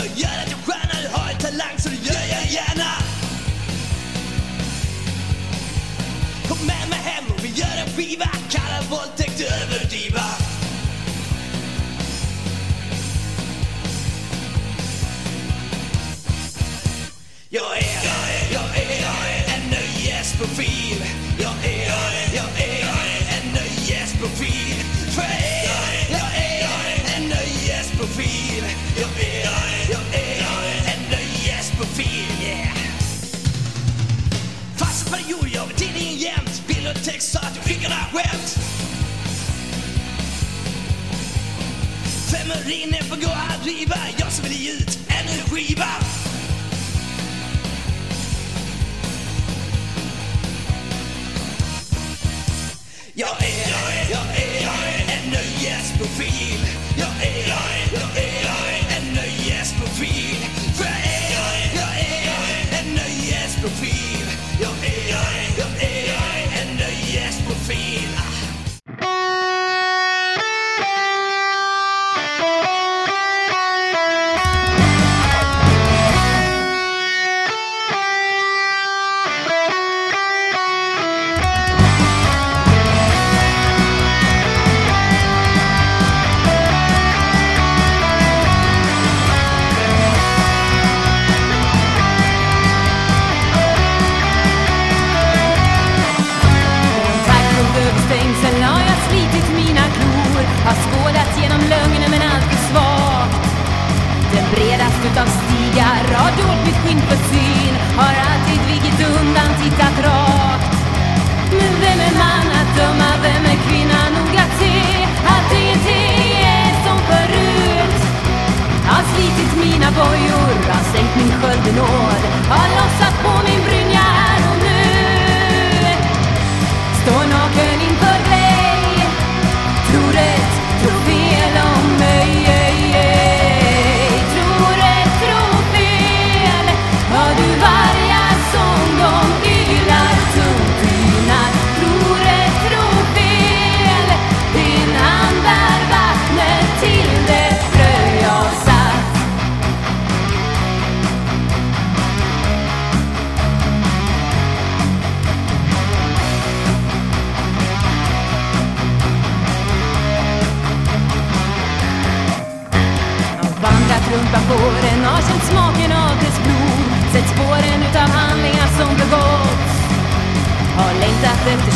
kommer göra dig stjärna. Du har en talang så det gör jag gärna. Kom med mig hem och vi gör en skiva. Kalla våldtäkt överdriva. Jag är, jag är, jag är, jag är en nöjesprofil period, jag med tidningen jämt. Bild och text så att du fick några skämt. Femerin får gå att riva Jag som vill ge ut en ny skiva. Jag är, jag är, jag är, jag är en nöjesprofil Jag är, jag är, jag är, jag är en nöjesprofil För jag är, jag är, jag är, jag är en nöjesprofil Jag är, jag är, jag ignored.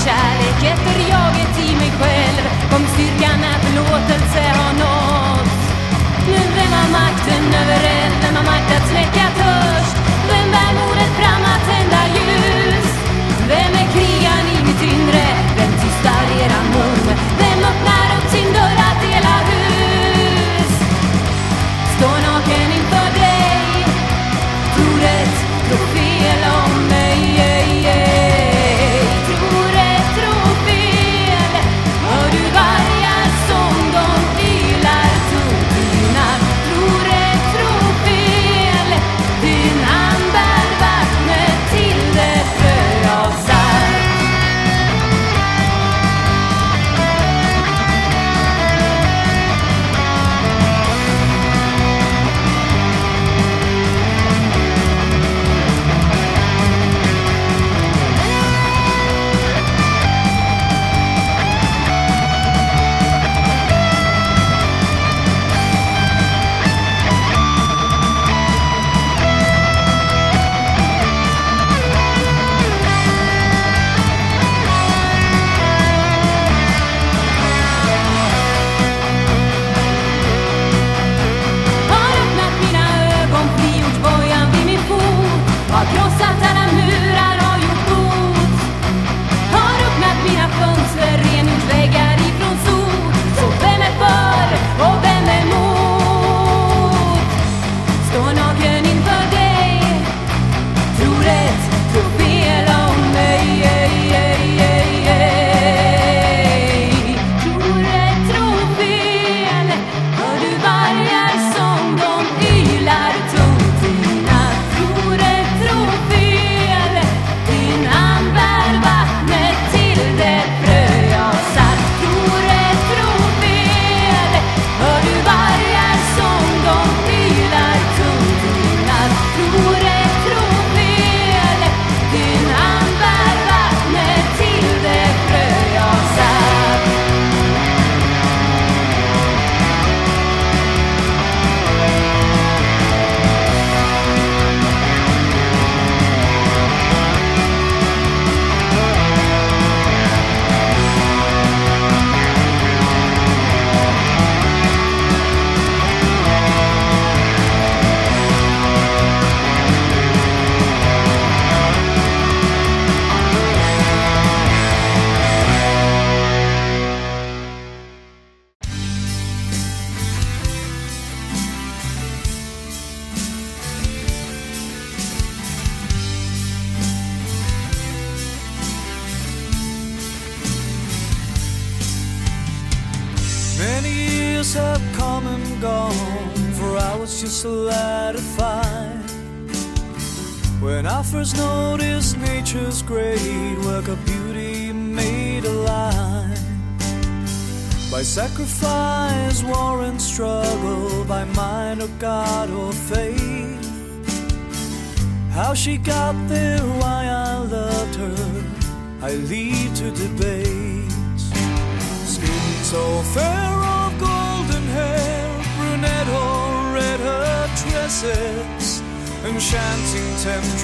Kärlek, efter jaget i mig själv Kom styrkan när förlåtelse har nåtts Nu vem har makten över eld? Vem har makt att släcka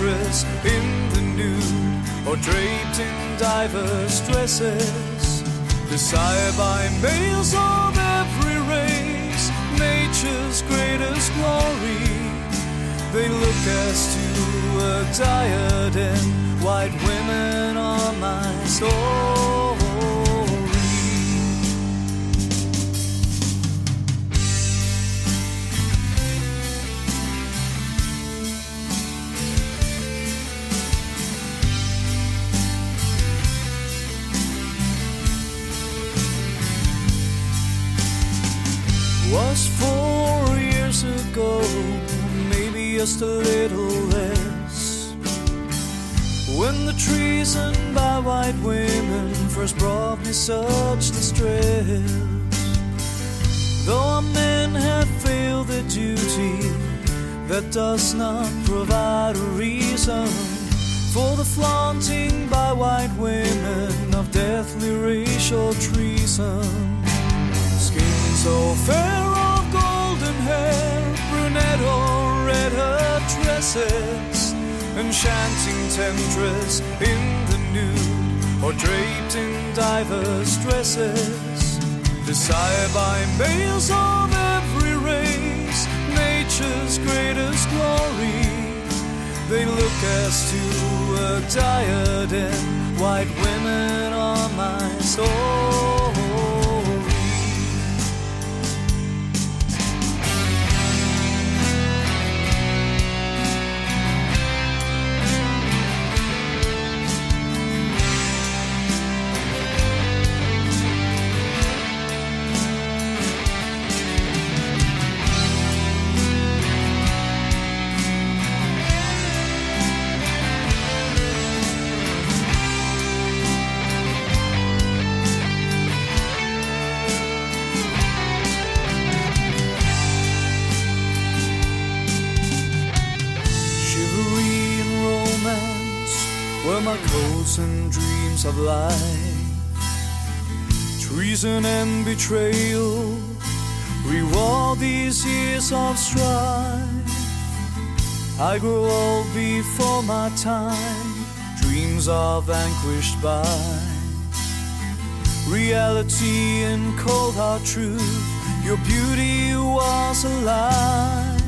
temptress in the nude, or draped in diverse dresses. Desired by males of every race, nature's greatest glory. They look as to a diadem, white women are my story. Such distress. Though our men have failed their duty, that does not provide a reason for the flaunting by white women of deathly racial treason. Skin so fair of golden hair, brunette or red her tresses, enchanting temptress in the nude, or draped in diverse dresses, desired by males of every race, nature's greatest glory. They look as to a diadem, white women are my story. Life. Treason and betrayal reward these years of strife. I grew old before my time, dreams are vanquished by reality and cold hard truth. Your beauty was alive.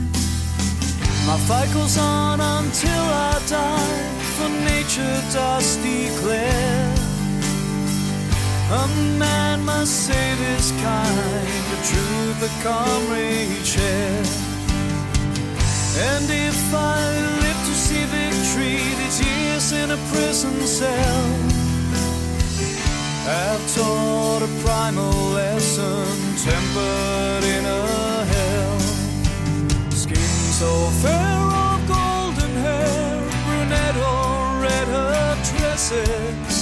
My fight goes on until I die, for nature does declare a man must save his kind, the truth the comrade share. And if I live to see victory, these years in a prison cell have taught a primal lesson tempered in a hell. Skin so fair of golden hair, brunette or red her tresses,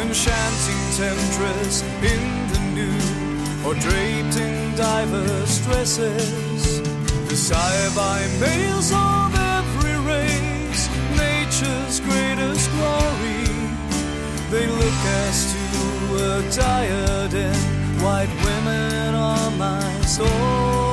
enchanting temptress in the nude, or draped in diverse dresses, desired by males of every race, nature's greatest glory. They look as to a diadem, white women are my story. Oh,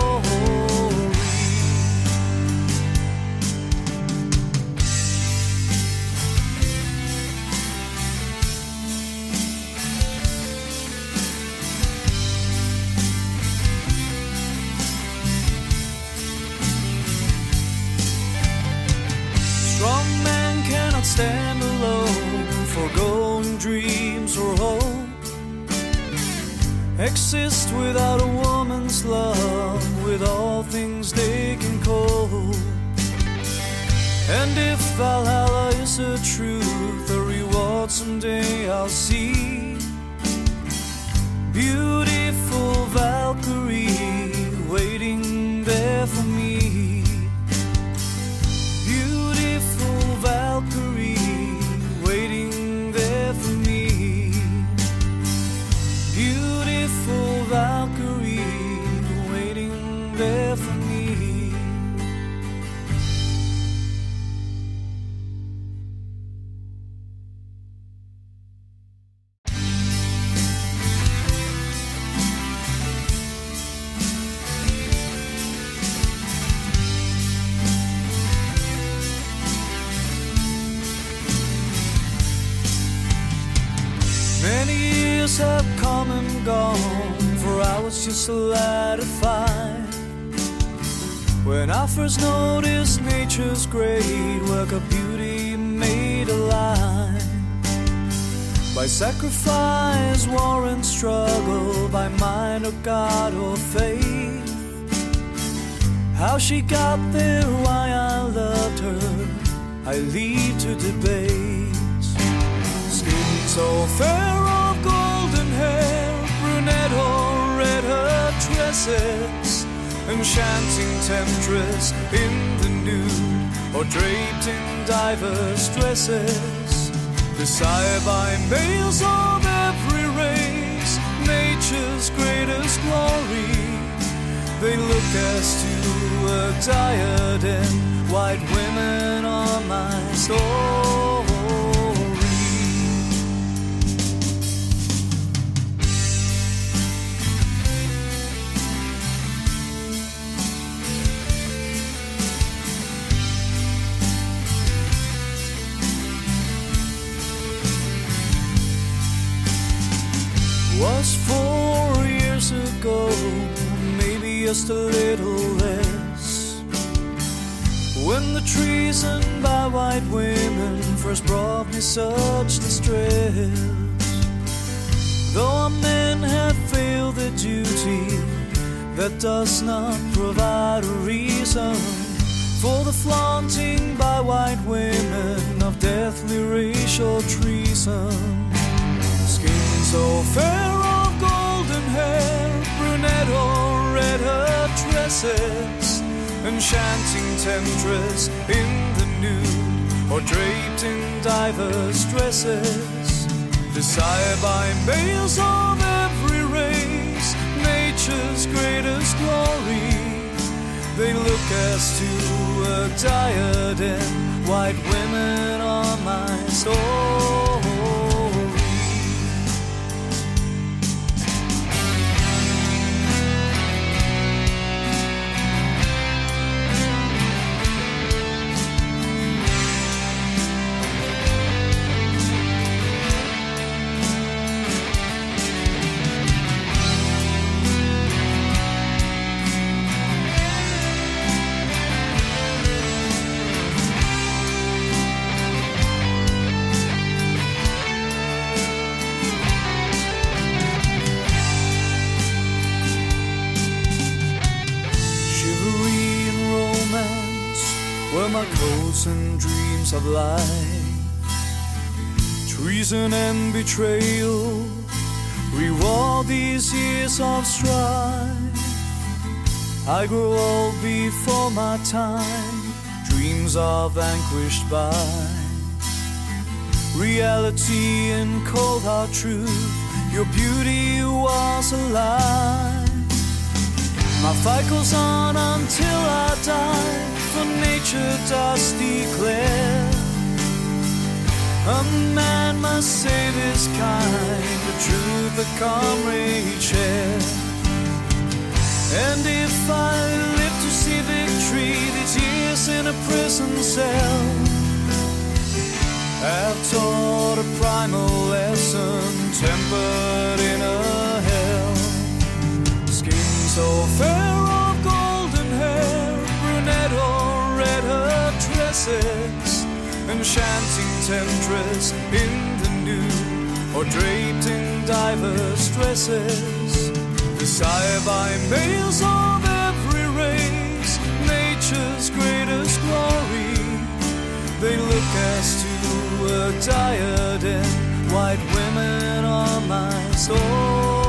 Exist without a woman's love, with all things they can cope. And if Valhalla is a truth, the reward someday I'll see. Sacrifice, war, and struggle, by mind or God or faith. How she got there, why I loved her, I leave to debate. Skin so fair of golden hair, brunette or red her tresses, enchanting temptress in the nude, or draped in diverse dresses. Desired by males of every race, nature's greatest glory. They look as to a diadem, white women on my story. Was four years ago, maybe just a little less. When the treason by white women first brought me such distress. Though our men have failed their duty, that does not provide a reason for the flaunting by white women of deathly racial treason. So fair of golden hair, brunette or red her tresses, enchanting temptress in the nude, or draped in diverse dresses, desired by males of every race, nature's greatest glory. They look as to a diadem, white women on my story. Of life. Treason and betrayal reward these years of strife. I grew old before my time, dreams are vanquished by reality and cold hard truth. Your beauty was alive. My fight goes on until I die, for nature does declare a man must save his kind, the truth the comrade share. And if I live to see victory, these years in a prison cell have taught a primal lesson, tempered in a so fair of golden hair, brunette or red her tresses, enchanting temptress in the nude, or draped in diverse dresses, desired by males of every race, nature's greatest glory. They look as to a diadem, white women are my story. Oh.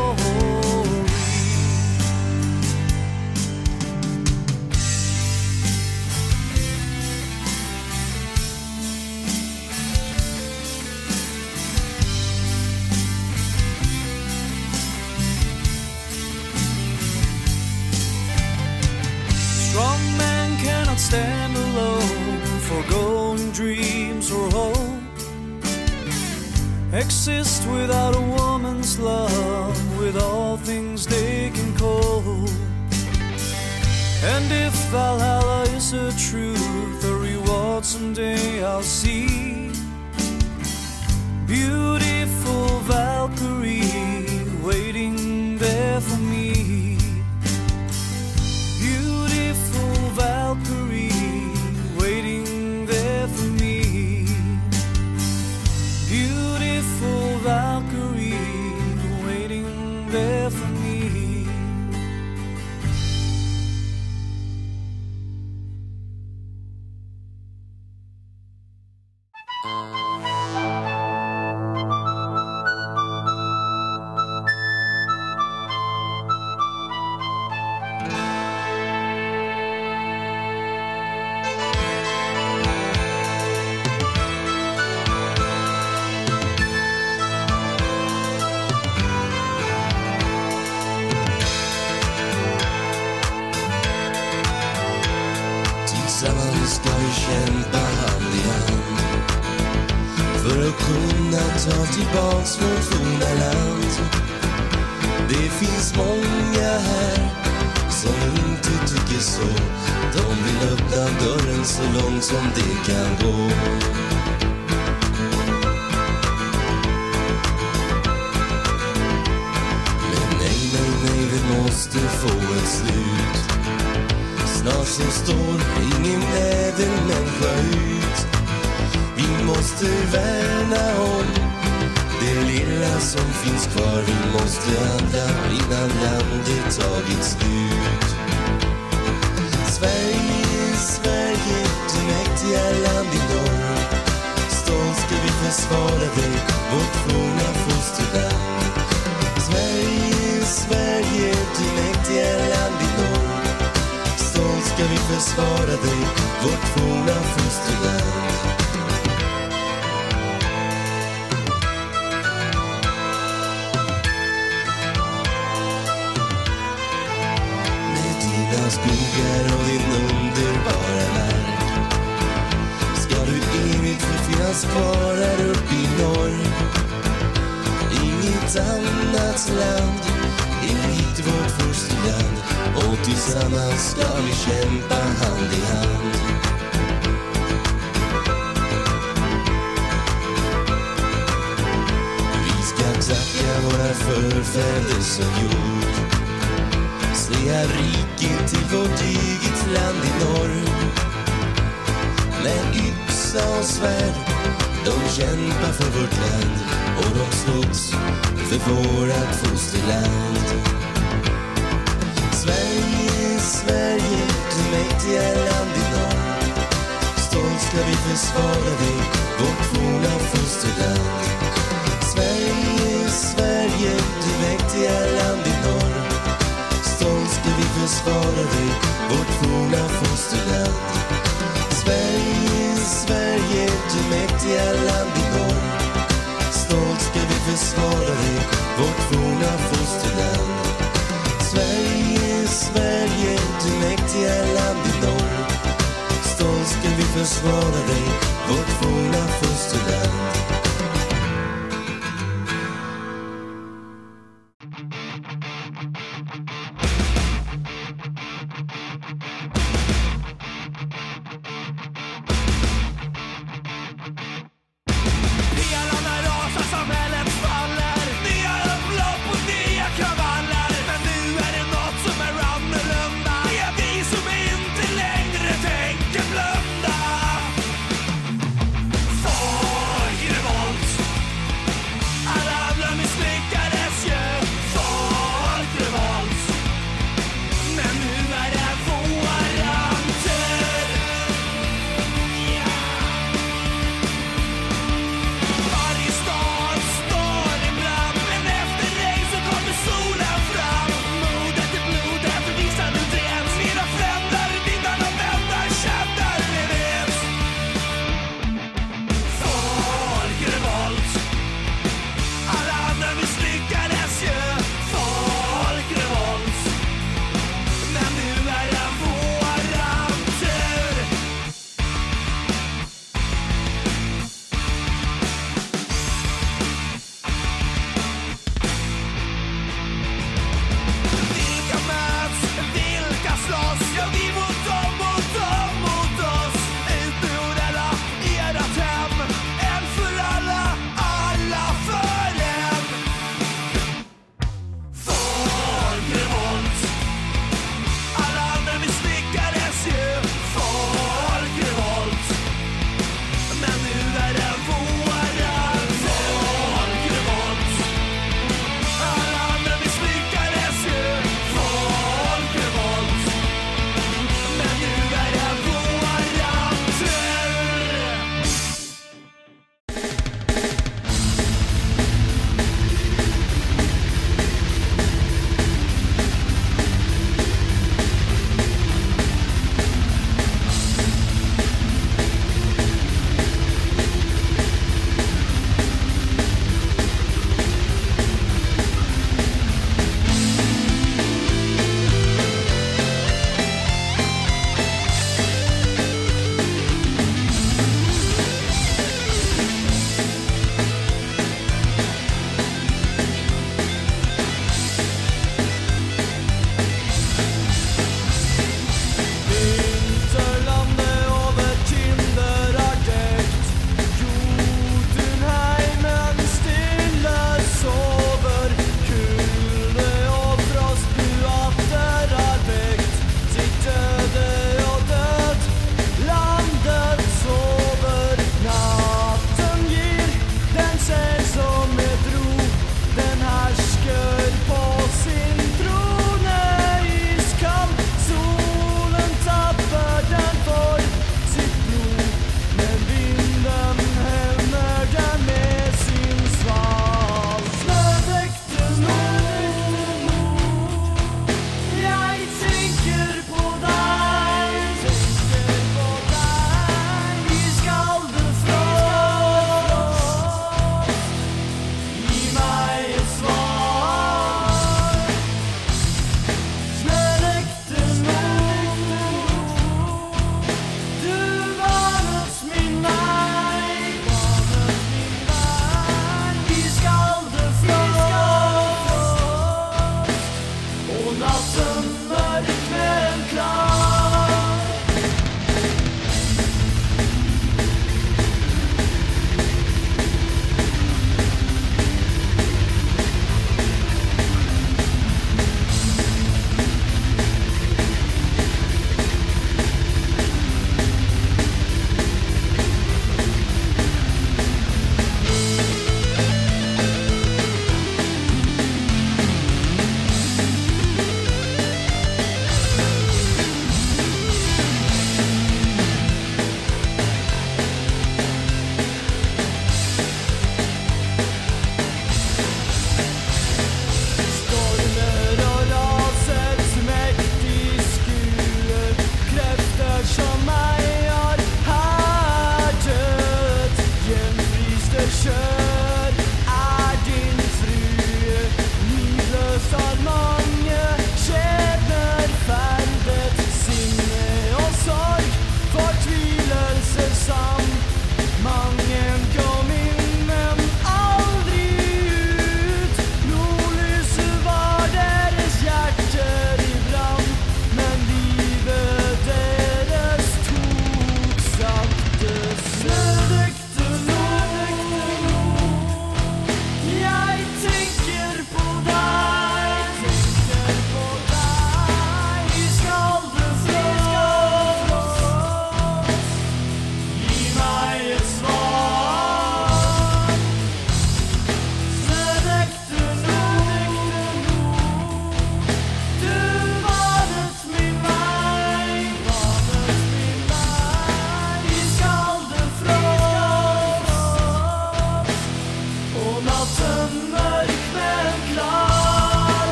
Exist without a woman's love, with all things they can cope. And if Valhalla is a truth, the reward someday I'll see. Beautiful Valkyrie kämpa innan landet tagit slut. Sverige, Sverige, du mäktiga land i norr. Stolt ska vi försvara dig, vårt forna fosterland. Sverige, Sverige, du mäktiga land i norr. Stolt ska vi försvara dig, vårt forna fosterland. Skogar och din underbara mark ska du evigt få finnas kvar här uppe i norr. Inget annat land är likt vårt fosterland och tillsammans ska vi kämpa hand i hand. Vi ska tacka våra förfäder som gjort är riket i vårt eget land i norr. Med yxa och svärd De kämpar för vårt land. Och de slåss för vårat fosterland. Sverige, Sverige, du mäktiga land i norr. Stolt ska vi försvara dig, vårt forna fosterland. Sverige, Sverige, du mäktiga land i norr ska vi försvara dig, vårt forna fosterland Sverige, Sverige, du mäktiga land i norr. Stolt ska vi försvara dig, vårt forna fosterland Sverige, Sverige, du mäktiga land i norr. Stolt ska vi försvara dig, vårt forna fosterland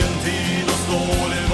I en tid och stålet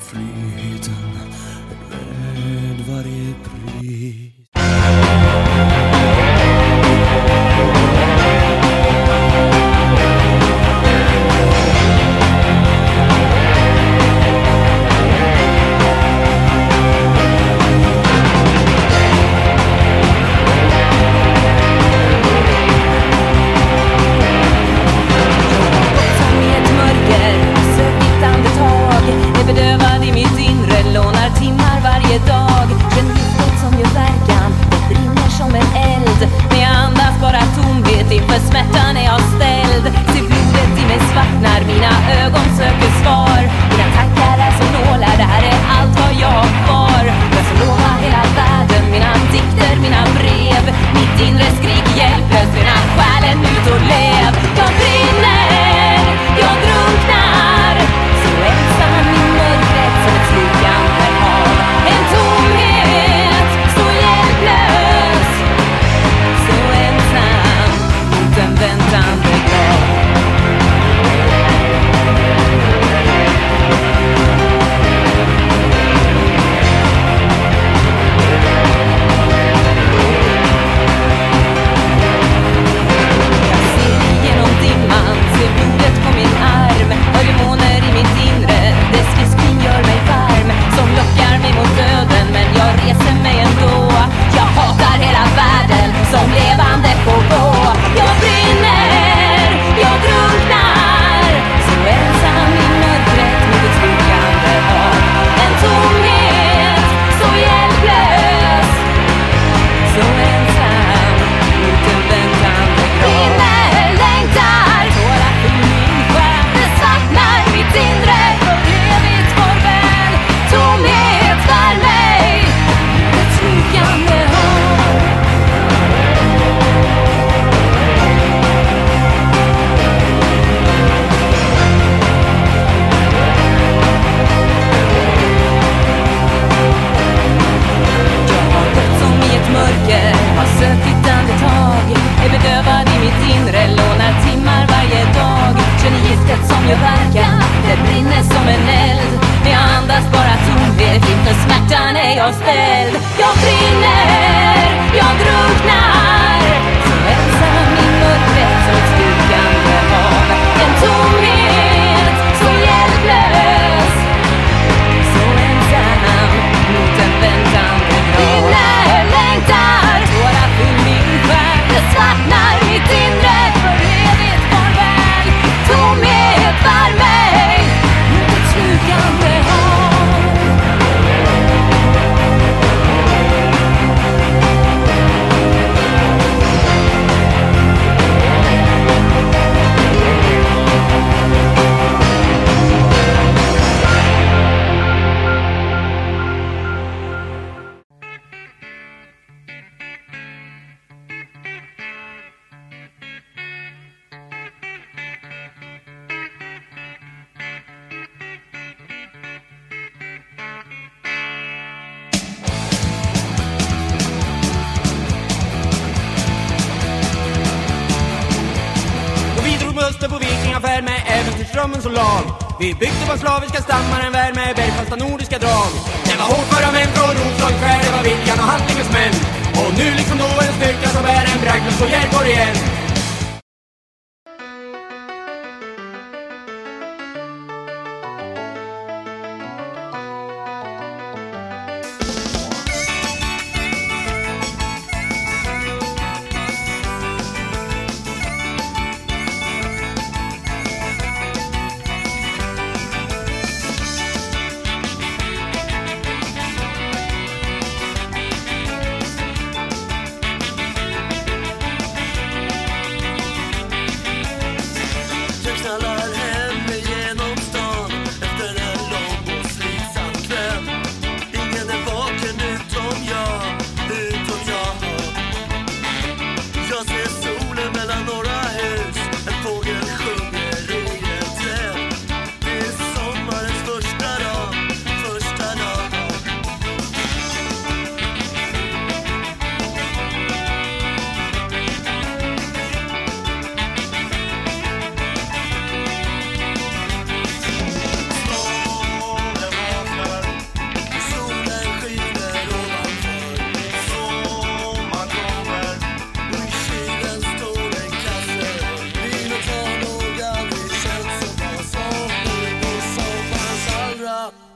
friheten är värd varje pris.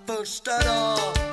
first at all.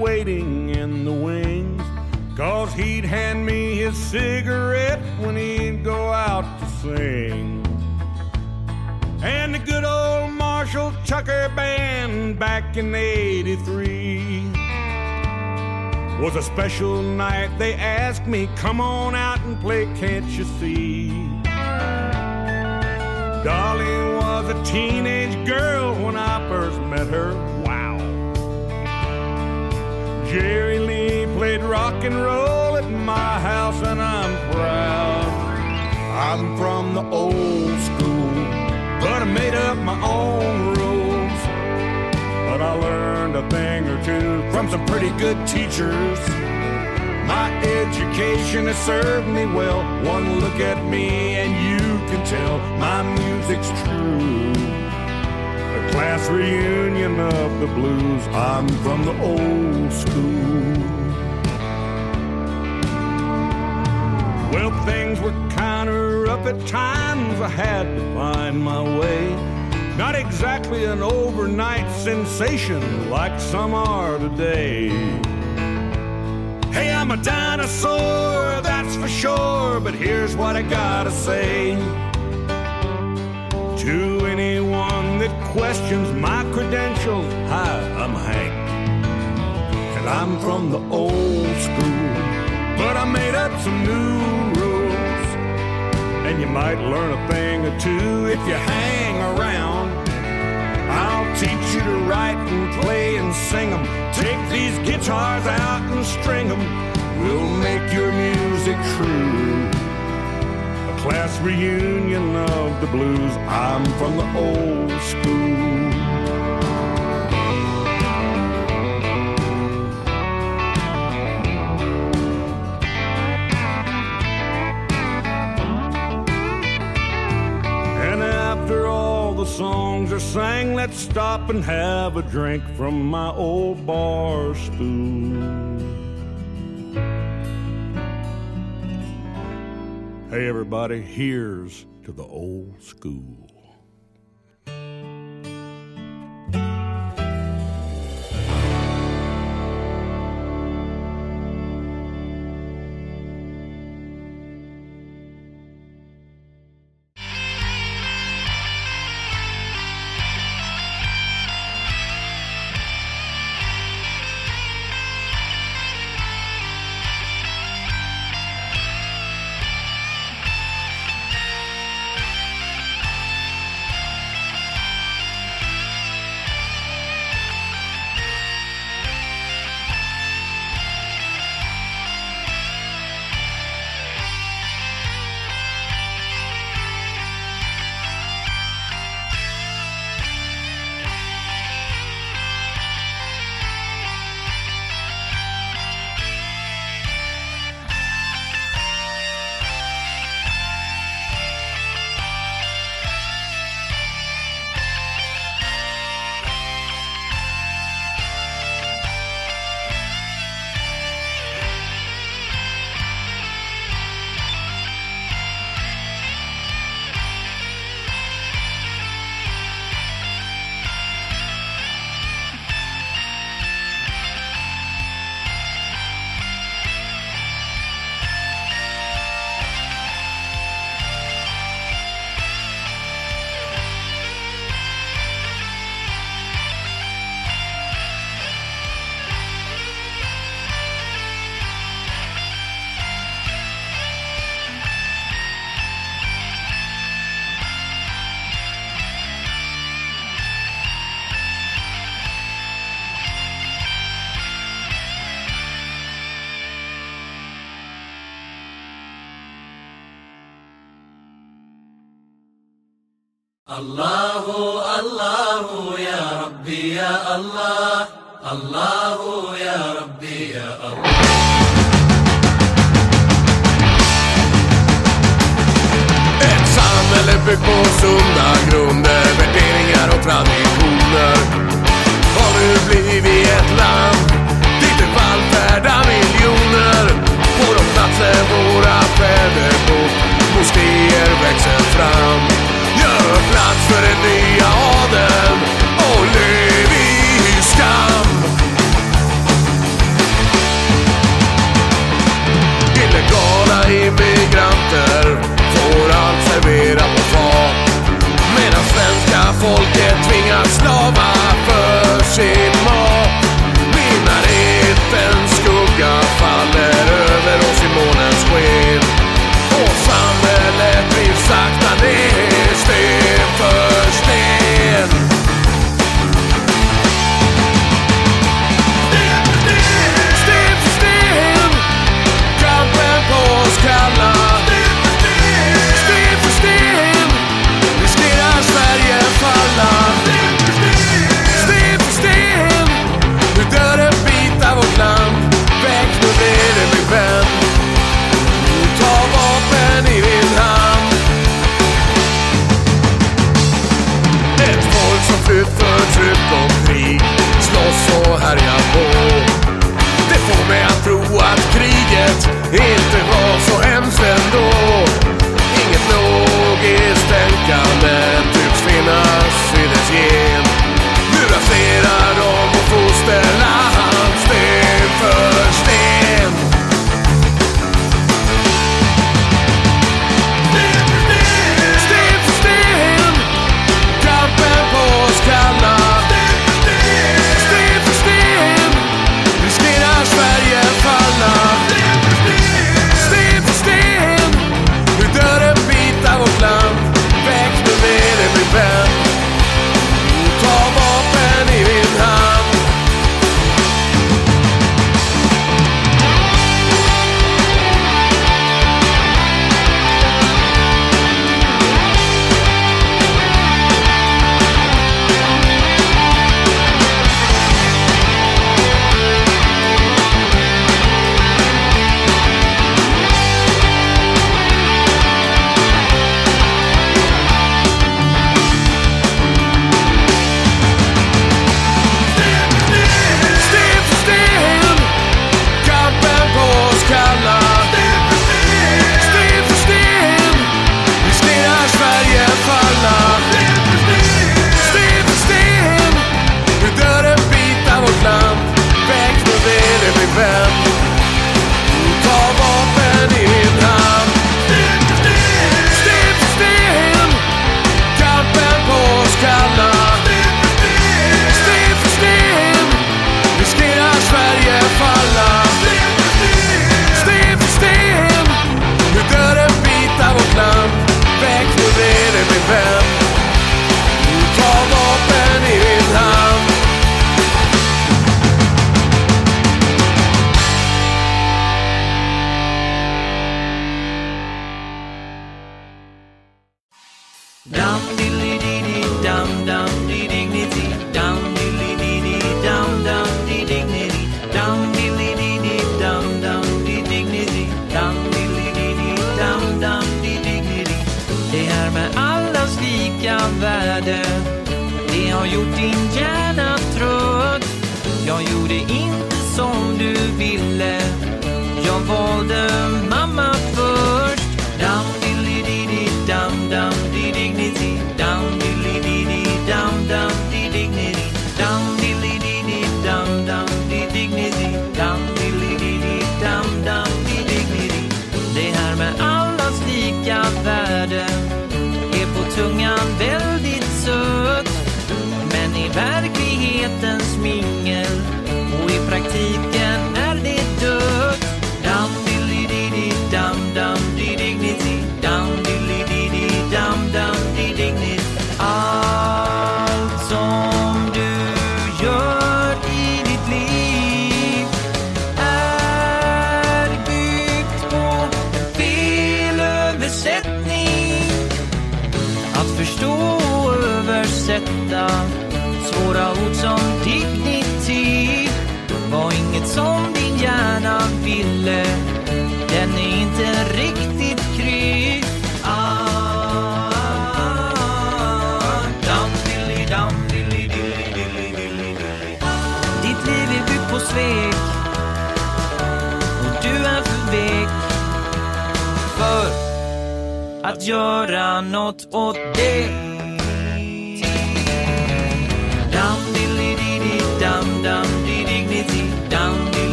Waiting in the wings. Cause he'd hand me his cigarette when he'd go out to sing. And the good old Marshall Tucker Band back in 83 was a special night. They asked me, come on out and play, can't you see? Dolly was a teenage girl when I first met her. Jerry Lee played rock and roll at my house, and I'm proud. I'm from the old school, but I made up my own rules. But I learned a thing or two from some pretty good teachers. My education has served me well. One look at me and you can tell my music's true. Class reunion of the blues. I'm from the old school. Well, things were kinda rough at times. I had to find my way. Not exactly an overnight sensation like some are today. Hey, I'm a dinosaur, that's for sure. But here's what I gotta say to questions my credentials. Hi, I'm Hank, and I'm from the old school. But I made up some new rules, and you might learn a thing or two if you hang around. I'll teach you to write and play and sing 'em. Take these guitars out and string 'em. We'll make your music true. Class reunion of the blues. I'm from the old school. And after all the songs are sang, let's stop and have a drink from my old bar stool. Hey, everybody, here's to the old school.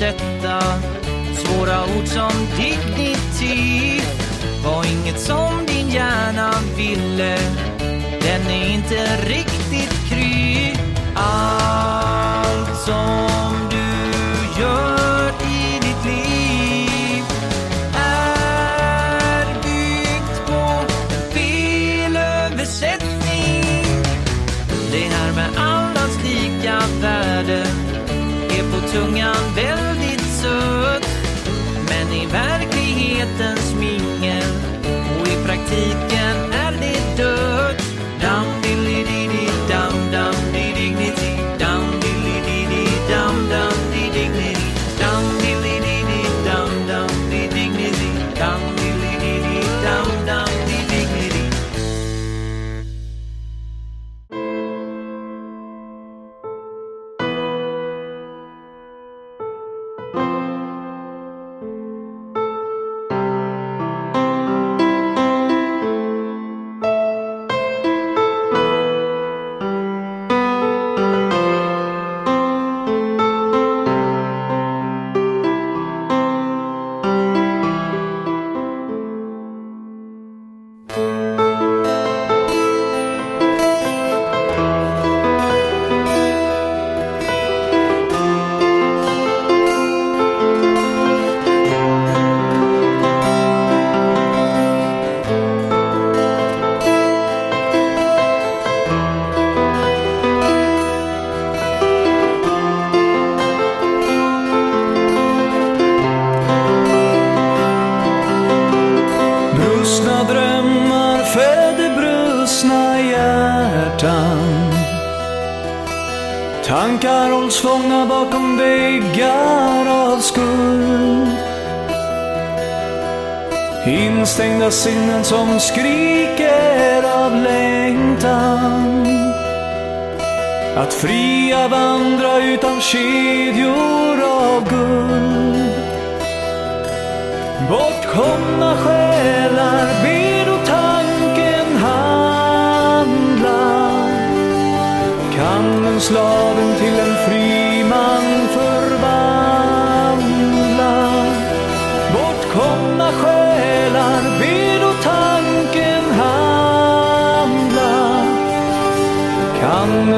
Översätta svåra ord som dignitet var inget som din hjärna ville. Den är inte riktigt kry. Allt som du gör i ditt liv är byggt på en felöversättning Det här med allas lika värde är på tungan och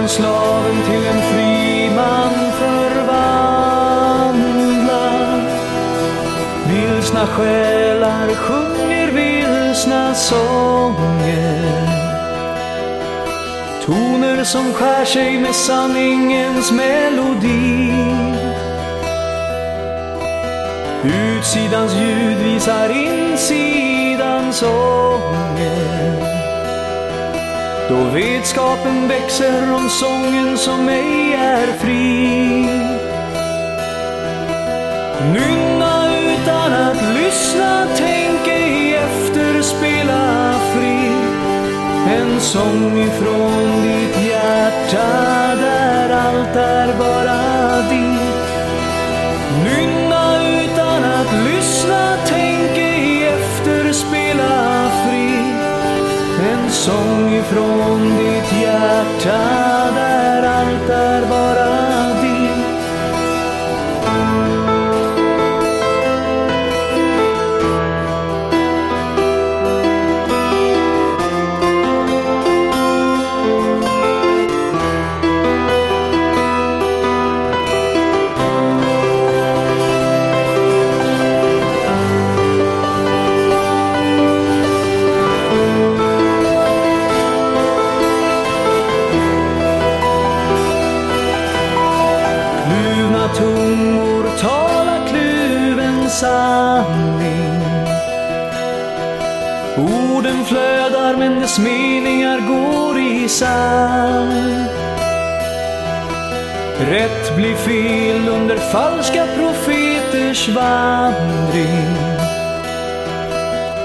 Kan slaven till en fri man förvandlad. Vilsna själar sjunger vilsna sånger. Toner som skär sig med sanningens melodi. Utsidans ljud visar insidans ånger. Då vetskapen växer om sången som ej är fri. Nynna utan att lyssna, tänk ej efter, spela fri. En sång ifrån ditt hjärta där allt är bara sång ifrån ditt hjärta. Isär Rätt blir fel under falska profeters vandring.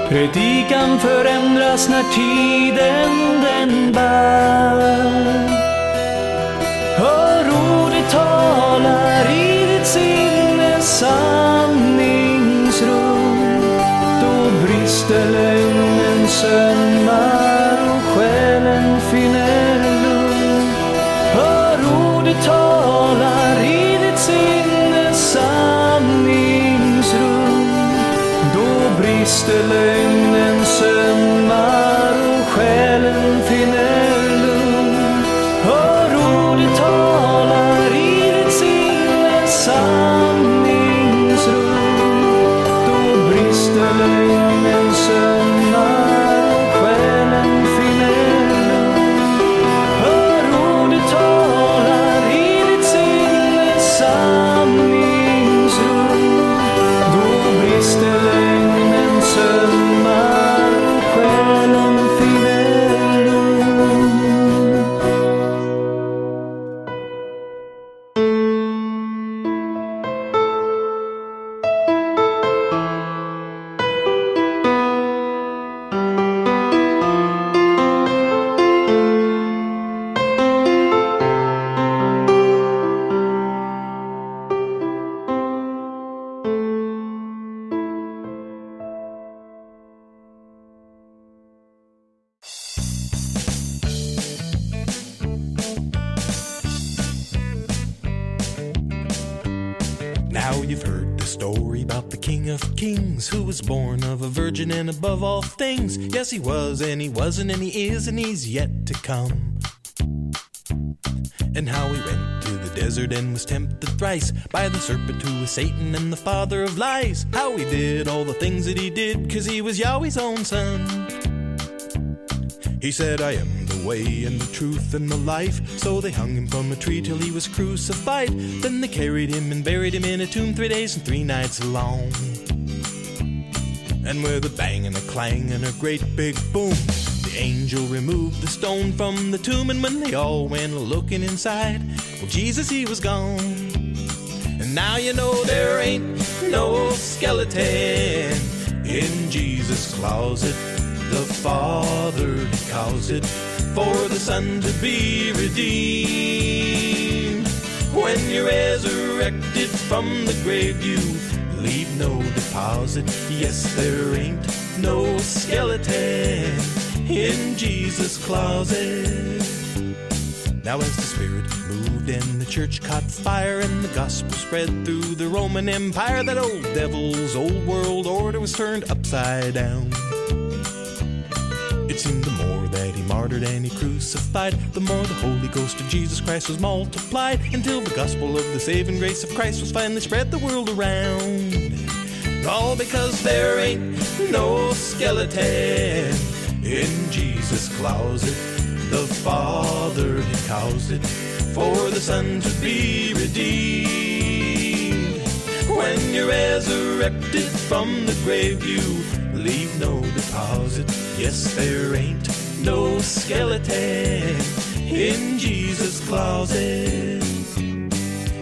Predikan förändras när tiden den bär. Hör ordet talar i ditt sinnes sanningsrum. Då brister lögnen sönder and above all things. Yes, he was, and he wasn't, and he is, and he's yet to come. And how he went to the desert and was tempted thrice by the serpent who was Satan and the father of lies. How he did all the things that he did, cause he was Yahweh's own son. He said, I am the way and the truth and the life. So they hung him from a tree till he was crucified. Then they carried him and buried him in a tomb three days and three nights long. And with a bang and a clang and a great big boom, the angel removed the stone from the tomb. And when they all went looking inside, well, Jesus, he was gone. And now you know there ain't no skeleton in Jesus' closet. The Father he caused it for the Son to be redeemed. When you're resurrected from the grave, you leave no deposit. Yes, there ain't no skeleton in Jesus' closet. Now, as the Spirit moved and the church caught fire and the gospel spread through the Roman Empire, that old devil's old world order was turned upside down. It seemed the more that he martyred and he crucified, the more the Holy Ghost of Jesus Christ was multiplied, until the gospel of the saving grace of Christ was finally spread the world around. All because there ain't no skeleton in Jesus' closet. The Father had caused it for the Son to be redeemed. When you're resurrected from the grave, you leave no deposit. Yes, there ain't no skeleton in Jesus' closet.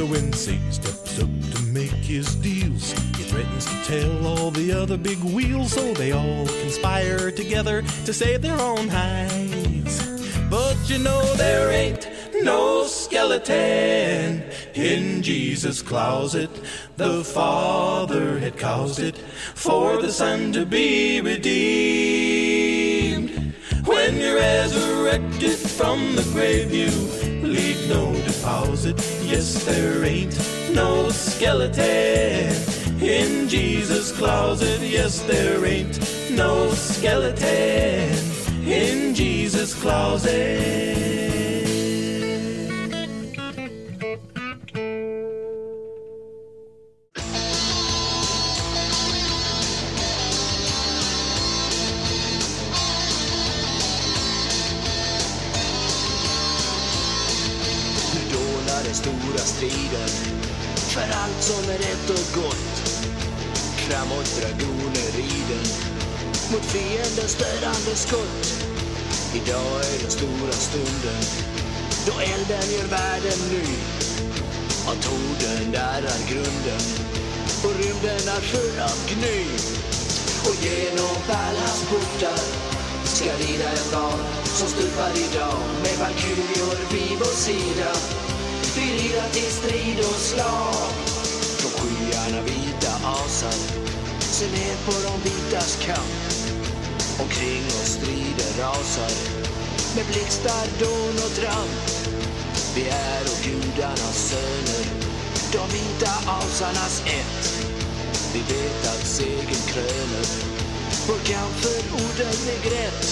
So when Satan steps up to make his deals, he threatens to tell all the other big wheels so they all conspire together to save their own hides. But you know there ain't no skeleton in Jesus' closet. The Father had caused it for the Son to be redeemed. When you're resurrected from the grave, you leave no deposit. Yes, there ain't no skeleton in Jesus' closet. Yes, there ain't no skeleton in Jesus' closet. Framåt dragoneriden mot fiendens dödande skott. Idag är den stora stunden då elden gör världen ny. Och torden darrar grunden och rymden är full av gny. Och genom pärlans portar ska rida en var som stupar idag med valkyrior vid vår sida. Vi rider till strid och slag. Från skyarna vita asar se ner på de vitas kamp. Omkring oss strider rasar med blixtar, dån och tramp. Vi är och gudarnas söner, de vita asarnas ett. Vi vet att segern kröner vår kamp för Oden är grätt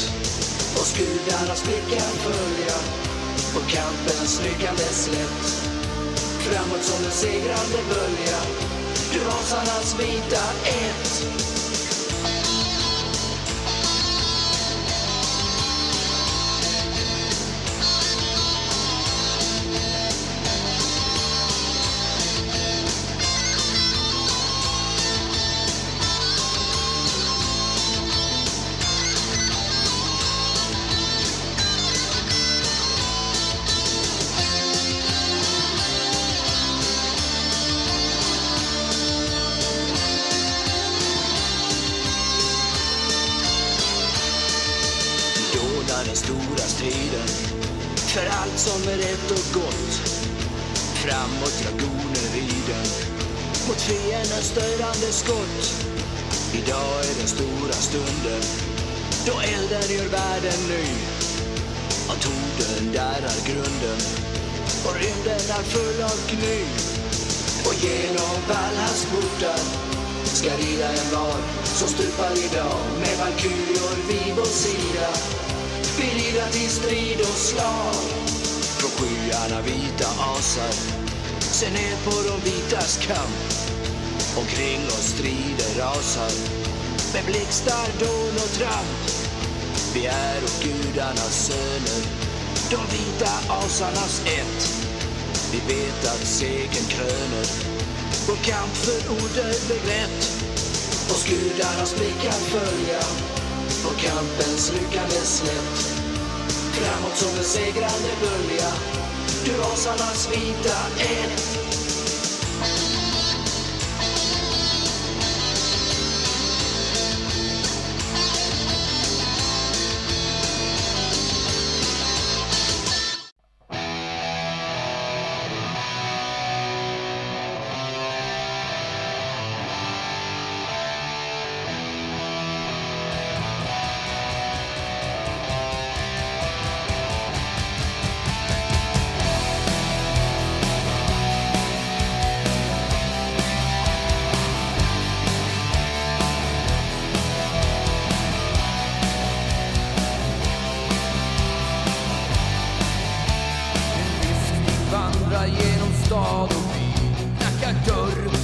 Och gudarnas blickar följa och kampens ryckande slätt. Framåt som en segrande bölja, Trasarnas vita ett. Stunden då elden gör världen ny. Och torden är grunden och rymden är full av gny. Och genom Valhalls portar ska rida en var som stupar idag med valkyrior vid vår sida. Vi rider till strid och slag från skyarna vita asar se ner på de vitas kamp. Omkring oss strider rasar med blixtar, dån och tramp. Vi är och gudarnas söner, de vita asarnas ett. Vi vet att segern kröner vår kamp för odödlig rätt. Och gudarnas blickar följa och kampens ryckande slätt. Framåt som en segrande bölja, du asarnas vita ett. Genom stad och by Knackar dörr.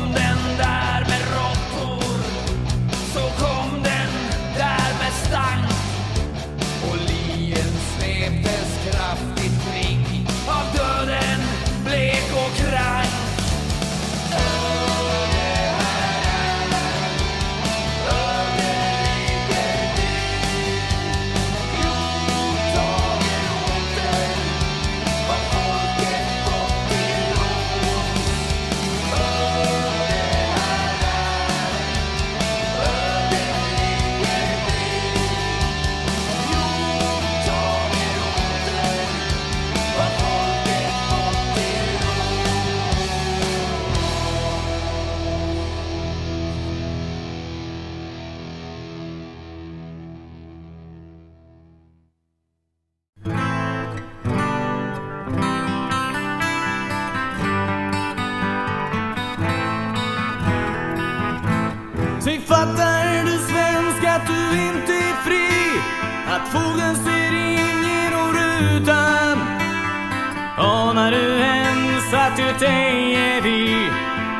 and I.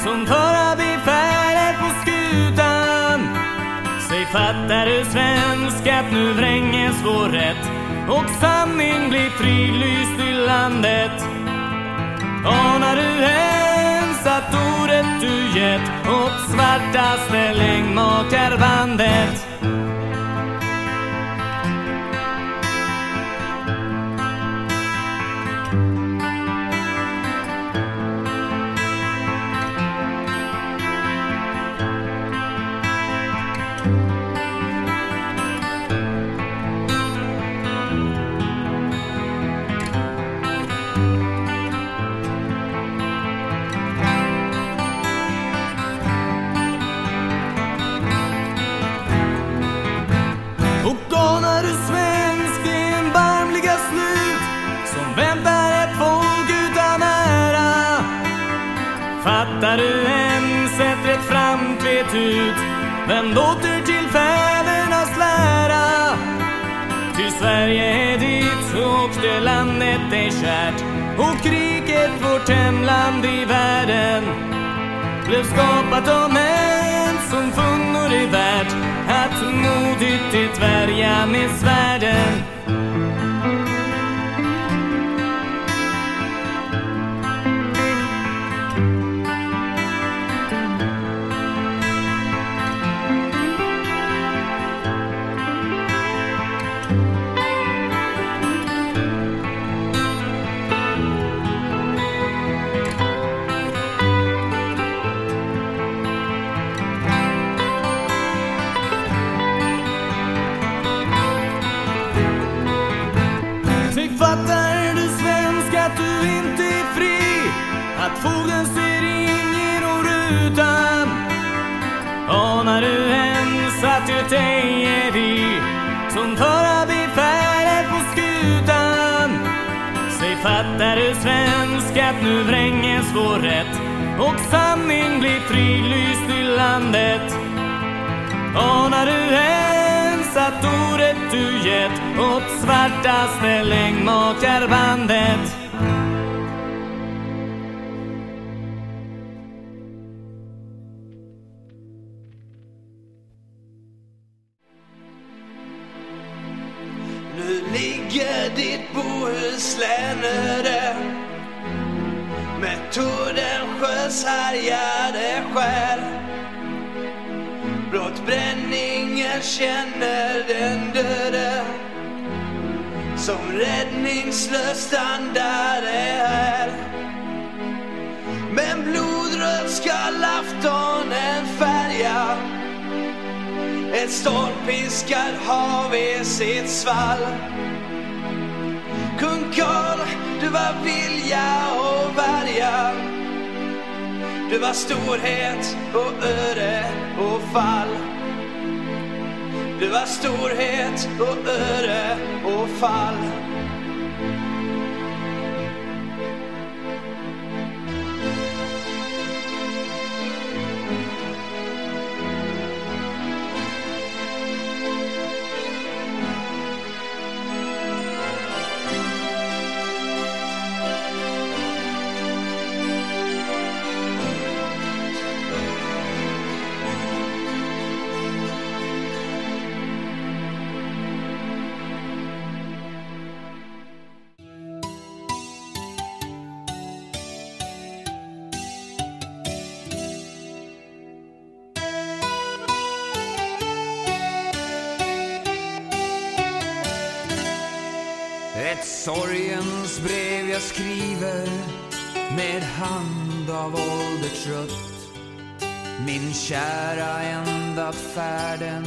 som förarbefälet på skutan. Säg fattar du svensk att nu vränges vår rätt och sanning blir frilyst i landet. Anar du ens att ordet du gett åt svartaste längdmakarbandet? Rätt ut. Men åter till fädernas lära. Ty Sverige är ditt och det landet är kärt. Och kriget vårt hemland i världen blev skapat av män som funnor det värt. Att modigt det värja med svärden. Ett sorgens brev jag skriver med hand av ålder trött. Min kära ändat färden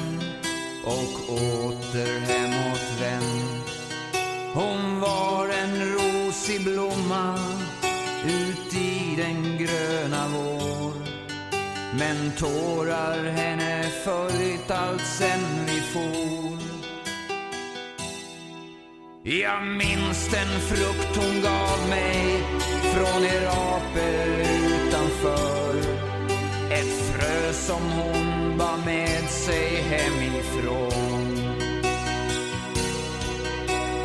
och åter hemåt vänd Hon var en rosig blomma ut i den gröna vår. Men tårar henne följt allt sen vi for. Jag minns den frukt hon gav mig från er apor utanför. Ett frö som hon bar med sig hemifrån.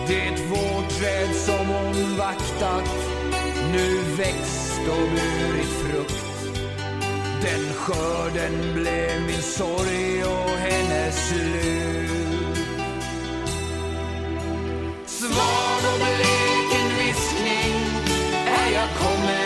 Det vårträd som hon vaktat nu växt och burit frukt. Den skörden blev min sorg och hennes slut. och blek en viskning. Är jag kommer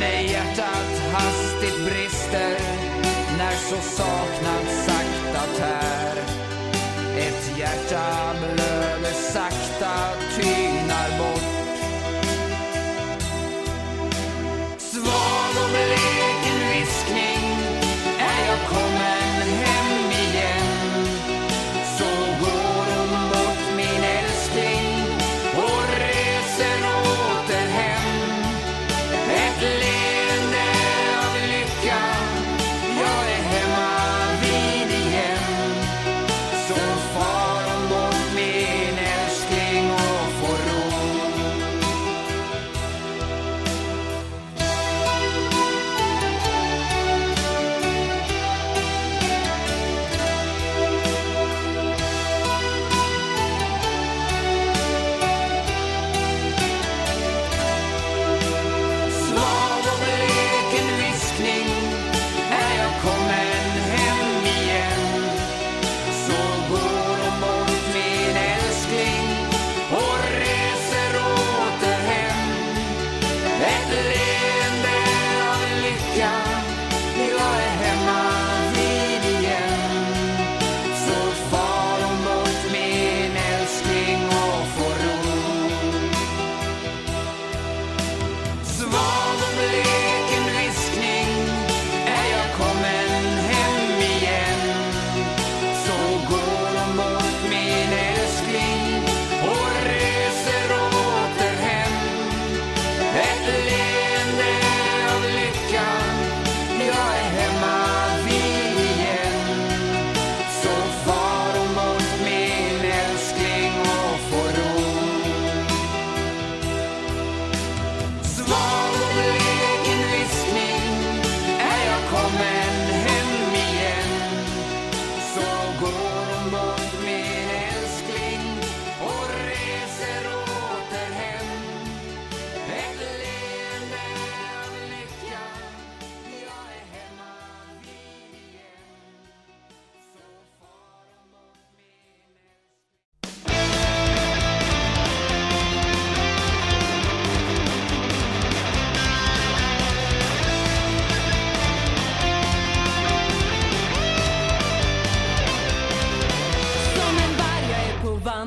när hjärtat hastigt brister när så saknad sakta tär. Ett hjärta blöder sakta tyngd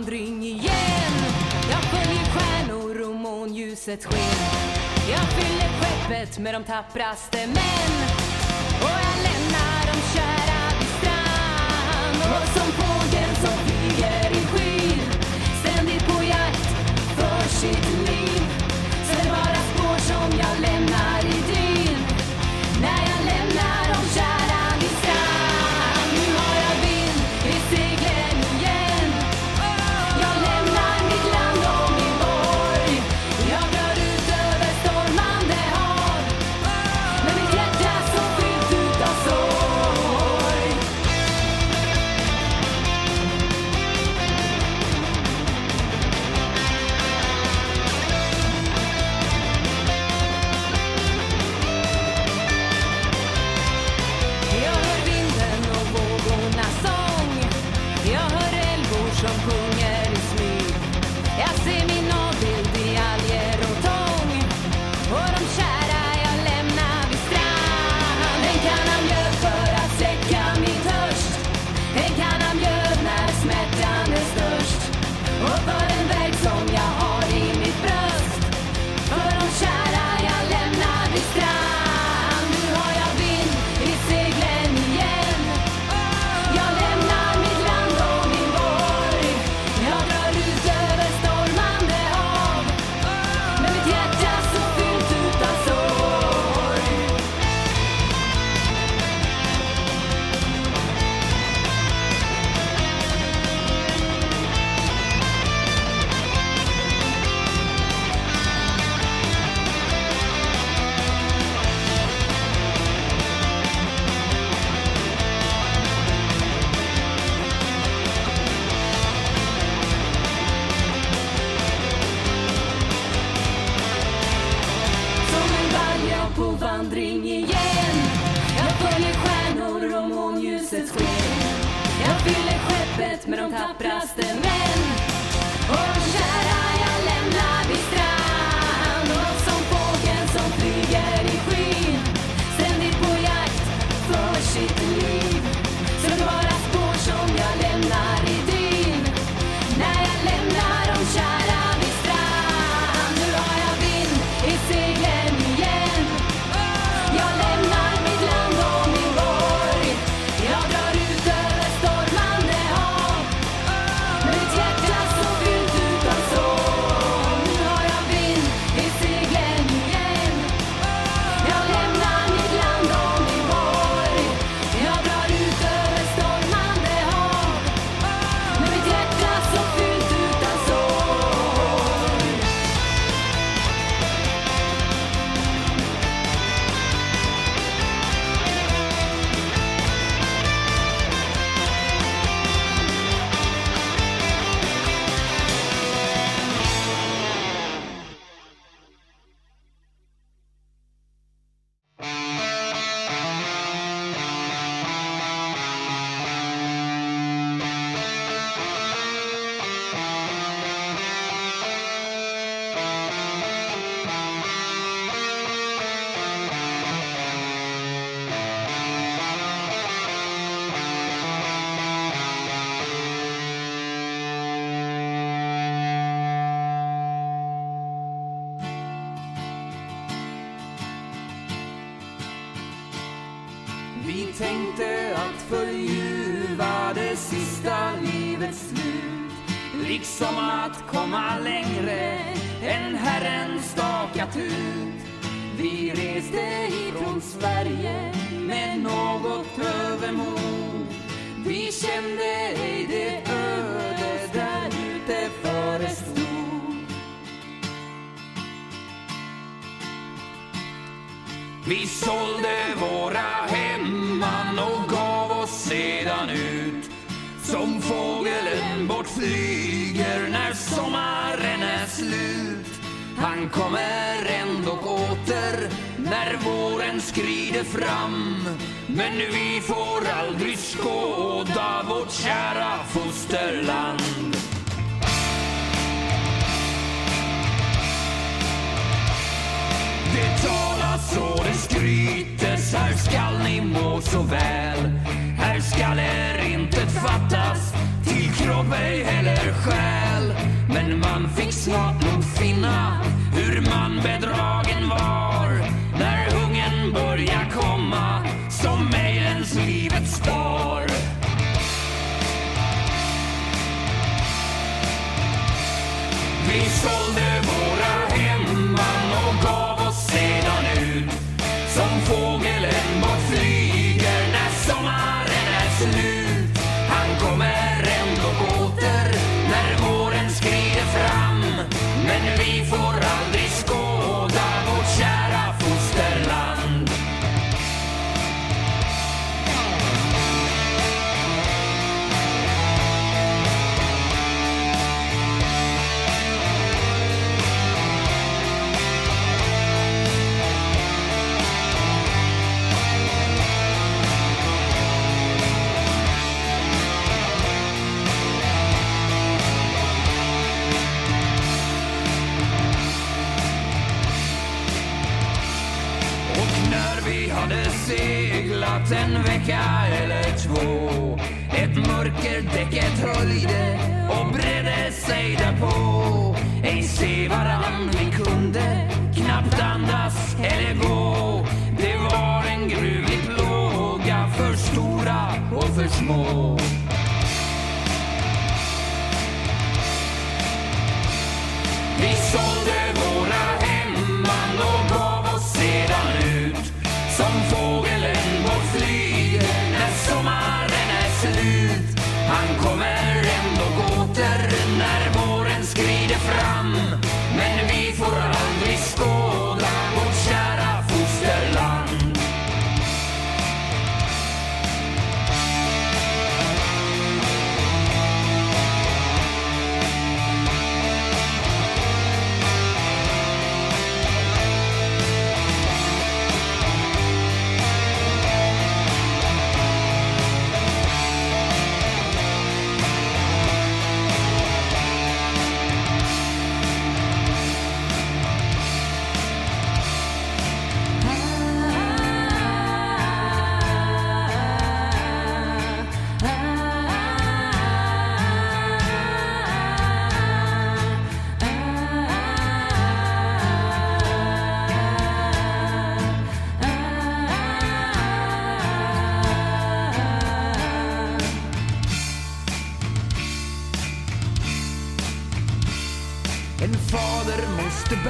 vandring igen. Jag följer stjärnor och månljusets sken. Jag fyller skeppet med de tappraste män. Och jag lämnar de kära vid strand. Och som fågeln som flyger i skyn Ständigt på jakt för sitt Vi